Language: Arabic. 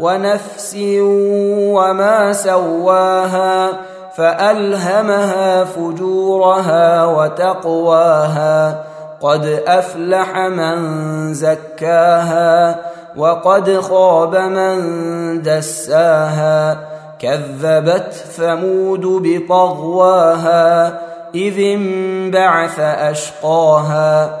ونفس وما سواها فألهمها فجورها وتقواها قد أفلح من زكاها وقد خاب من دساها كذبت ثمود بطغواها إذ انبعث أشقاها